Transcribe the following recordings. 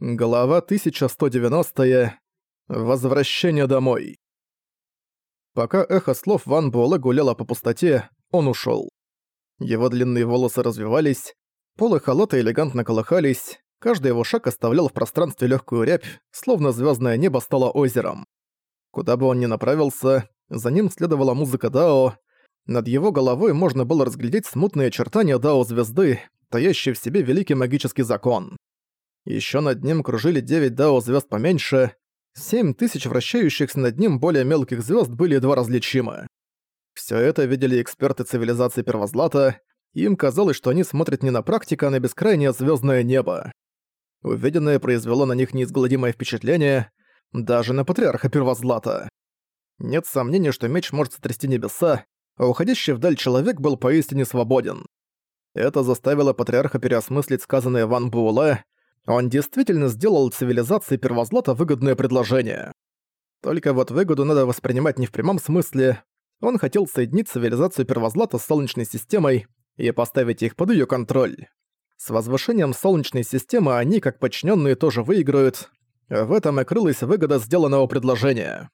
Глава 1190. Возвращение домой. Пока эхо слов Ван Буэлэ гуляло по пустоте, он ушёл. Его длинные волосы развивались, полы халата элегантно колыхались, каждый его шаг оставлял в пространстве лёгкую рябь, словно звёздное небо стало озером. Куда бы он ни направился, за ним следовала музыка Дао, над его головой можно было разглядеть смутные очертания Дао-звезды, таящие в себе великий магический закон. Еще над ним кружили девять дао звезд поменьше, семь тысяч вращающихся над ним более мелких звезд были едва различимы. Все это видели эксперты цивилизации Первозлата, им казалось, что они смотрят не на практику, а на бескрайнее звездное небо. Увиденное произвело на них неизгладимое впечатление, даже на патриарха Первозлата. Нет сомнения, что меч может сотрясти небеса, а уходящий вдаль человек был поистине свободен. Это заставило патриарха переосмыслить сказанное Ван Буэлэ, он действительно сделал цивилизации Первозлата выгодное предложение. Только вот выгоду надо воспринимать не в прямом смысле. Он хотел соединить цивилизацию Первозлата с Солнечной системой и поставить их под ее контроль. С возвышением Солнечной системы они, как подчиненные, тоже выиграют. В этом и крылась выгода сделанного предложения.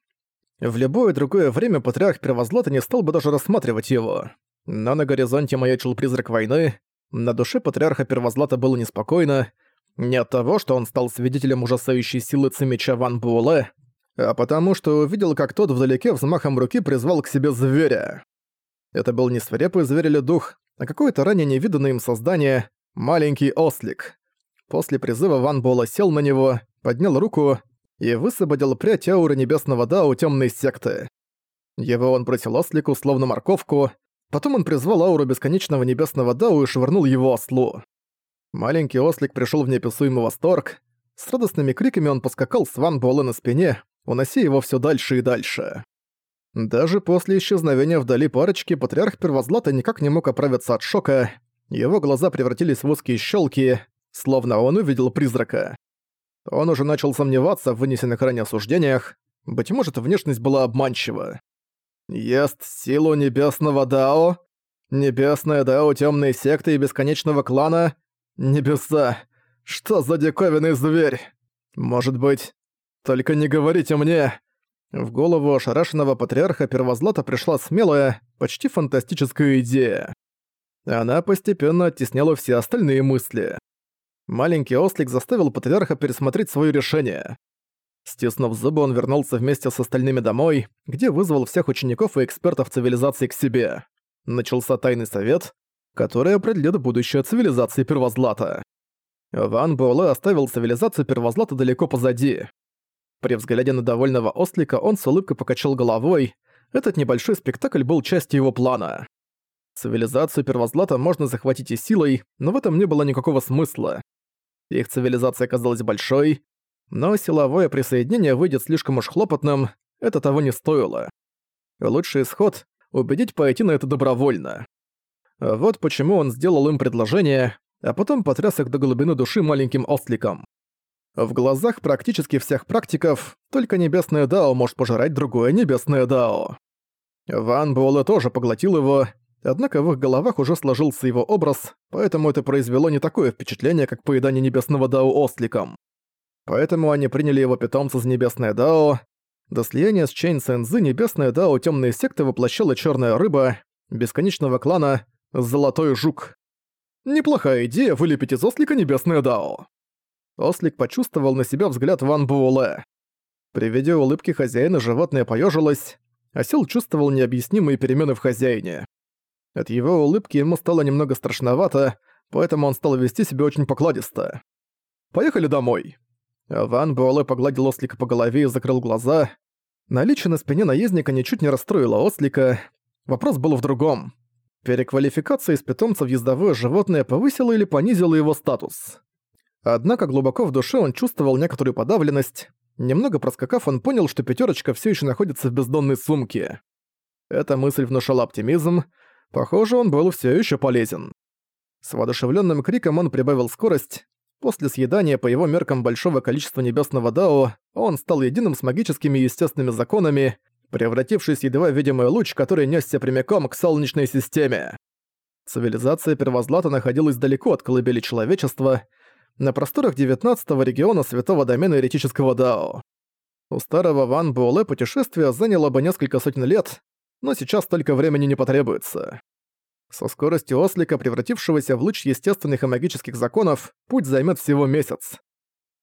В любое другое время Патриарх Первозлата не стал бы даже рассматривать его. Но на горизонте маячил призрак войны, на душе Патриарха Первозлата было неспокойно, не от того, что он стал свидетелем ужасающей силы Цимича Ван Буэлэ, а потому что увидел, как тот вдалеке взмахом руки призвал к себе зверя. Это был не свирепый зверь или дух, а какое-то ранее невиданное им создание — маленький ослик. После призыва Ван Буэлэ сел на него, поднял руку и высвободил прядь ауры небесного Дао темной секты. Его он бросил ослику, словно морковку, потом он призвал ауру бесконечного небесного Дао и швырнул его ослу. Маленький ослик пришел в неописуемый восторг. С радостными криками он поскакал с Ван Буэлэ на спине, унося его все дальше и дальше. Даже после исчезновения вдали парочки патриарх Первозлата никак не мог оправиться от шока. Его глаза превратились в узкие щелки, словно он увидел призрака. Он уже начал сомневаться в вынесенных ранее осуждениях. Быть может, внешность была обманчива. «Ест силу небесного Дао? Небесная Дао темной секты и бесконечного клана Небеса! Что за диковинный зверь? Может быть... Только не говорите мне!» В голову ошарашенного патриарха Первозлата пришла смелая, почти фантастическая идея. Она постепенно оттесняла все остальные мысли. Маленький ослик заставил патриарха пересмотреть свое решение. Стиснув зубы, он вернулся вместе с остальными домой, где вызвал всех учеников и экспертов цивилизации к себе. Начался тайный совет, который определит будущее цивилизации Первозлата. Ван Буэлэ оставил цивилизацию Первозлата далеко позади. При взгляде на довольного ослика он с улыбкой покачал головой. Этот небольшой спектакль был частью его плана. Цивилизацию Первозлата можно захватить и силой, но в этом не было никакого смысла. Их цивилизация казалась большой, но силовое присоединение выйдет слишком уж хлопотным, это того не стоило. Лучший исход — убедить пойти на это добровольно. Вот почему он сделал им предложение, а потом потряс их до глубины души маленьким осликом. В глазах практически всех практиков только Небесное Дао может пожирать другое Небесное Дао. Ван Буэлэ тоже поглотил его, однако в их головах уже сложился его образ, поэтому это произвело не такое впечатление, как поедание Небесного Дао осликом. Поэтому они приняли его питомца за Небесное Дао. До слияния с Чейн Сэнзы Небесное Дао Темные Секты воплощала Черная Рыба, бесконечного клана, Золотой жук. Неплохая идея вылепить из ослика небесное дао. Ослик почувствовал на себя взгляд Ван Буэлэ. При виде улыбки хозяина животное поежилось, а Сил чувствовал необъяснимые перемены в хозяине. От его улыбки ему стало немного страшновато, поэтому он стал вести себя очень покладисто. «Поехали домой». Ван Буэлэ погладил ослика по голове и закрыл глаза. Наличие на спине наездника ничуть не расстроило ослика. Вопрос был в другом. Переквалификация из питомца в ездовое животное повысила или понизила его статус. Однако глубоко в душе он чувствовал некоторую подавленность. Немного проскакав, он понял, что пятерочка все еще находится в бездонной сумке. Эта мысль внушала оптимизм. Похоже, он был все еще полезен. С воодушевленным криком он прибавил скорость. После съедания по его меркам большого количества небесного дао, он стал единым с магическими и естественными законами, превратившись в едва видимый луч, который несся прямиком к Солнечной системе. Цивилизация Первозлата находилась далеко от колыбели человечества, на просторах 19-го региона Святого Домена Еретического Дао. У старого Ван Буэлэ путешествие заняло бы несколько сотен лет, но сейчас столько времени не потребуется. Со скоростью ослика, превратившегося в луч естественных и магических законов, путь займет всего месяц.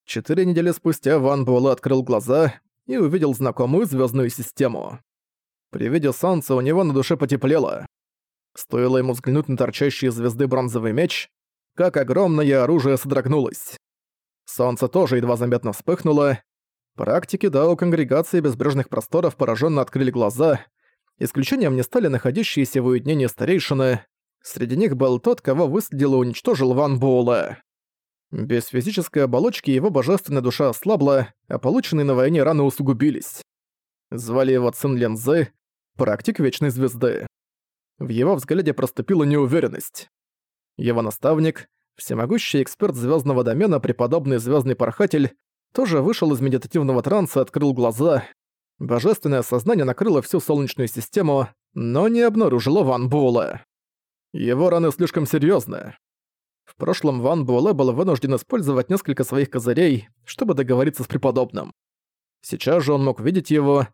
Четыре недели спустя Ван Буэлэ открыл глаза и увидел знакомую звездную систему. При виде солнца у него на душе потеплело. Стоило ему взглянуть на торчащие звезды бронзовый меч, как огромное оружие содрогнулось. Солнце тоже едва заметно вспыхнуло. Практики Дао Конгрегации Безбрежных Просторов пораженно открыли глаза. Исключением не стали находящиеся в уединении старейшины. Среди них был тот, кого выследил и уничтожил Ван Буэлэ. Без физической оболочки его божественная душа ослабла, а полученные на войне раны усугубились. Звали его Цин Лензы, практик Вечной Звезды. В его взгляде проступила неуверенность. Его наставник, всемогущий эксперт звездного домена, преподобный звездный порхатель, тоже вышел из медитативного транса и открыл глаза. Божественное сознание накрыло всю Солнечную систему, но не обнаружило Ван Буэлэ. Его раны слишком серьезные. Прошлом Ван Буэлэ был вынужден использовать несколько своих козырей, чтобы договориться с преподобным. Сейчас же он мог видеть его.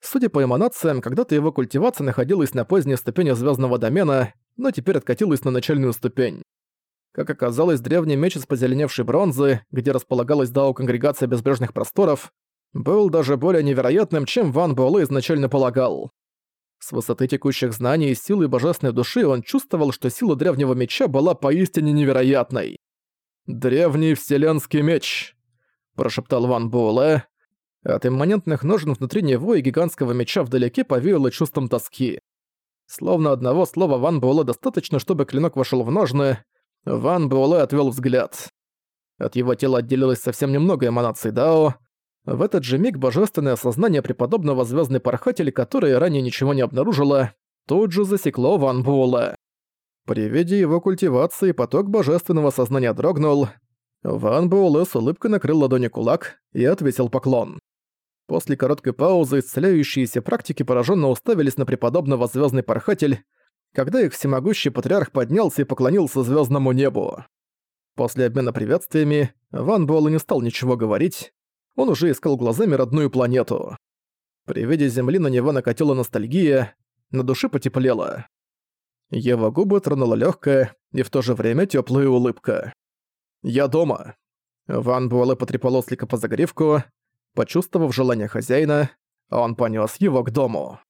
Судя по эманациям, когда-то его культивация находилась на поздней ступени звездного домена, но теперь откатилась на начальную ступень. Как оказалось, древний меч из позеленевшей бронзы, где располагалась Дао-конгрегация безбрежных просторов, был даже более невероятным, чем Ван Буэлэ изначально полагал. С высоты текущих знаний и силы божественной души он чувствовал, что сила древнего меча была поистине невероятной. «Древний вселенский меч», – прошептал Ван Буэлэ. От имманентных ножен внутри него и гигантского меча вдалеке повеяло чувством тоски. Словно одного слова Ван Буэлэ достаточно, чтобы клинок вошел в ножны, Ван Буэлэ отвел взгляд. От его тела отделилось совсем немного эманаций Дао. В этот же миг божественное сознание преподобного звездный порхатель, которое ранее ничего не обнаружило, тут же засекло Ван Буэлэ. При виде его культивации поток божественного сознания дрогнул. Ван Буэлэ с улыбкой накрыл ладони кулак и отвесил поклон. После короткой паузы исцеляющиеся практики пораженно уставились на преподобного звездный порхатель, когда их всемогущий патриарх поднялся и поклонился звездному небу. После обмена приветствиями Ван Буэлэ не стал ничего говорить, он уже искал глазами родную планету. При виде Земли на него накатила ностальгия, на душе потеплело. Его губы тронула легкая и в то же время теплая улыбка. «Я дома». Ван Буэлэ потрепал ослика по загривку. Почувствовав желание хозяина, он понес его к дому.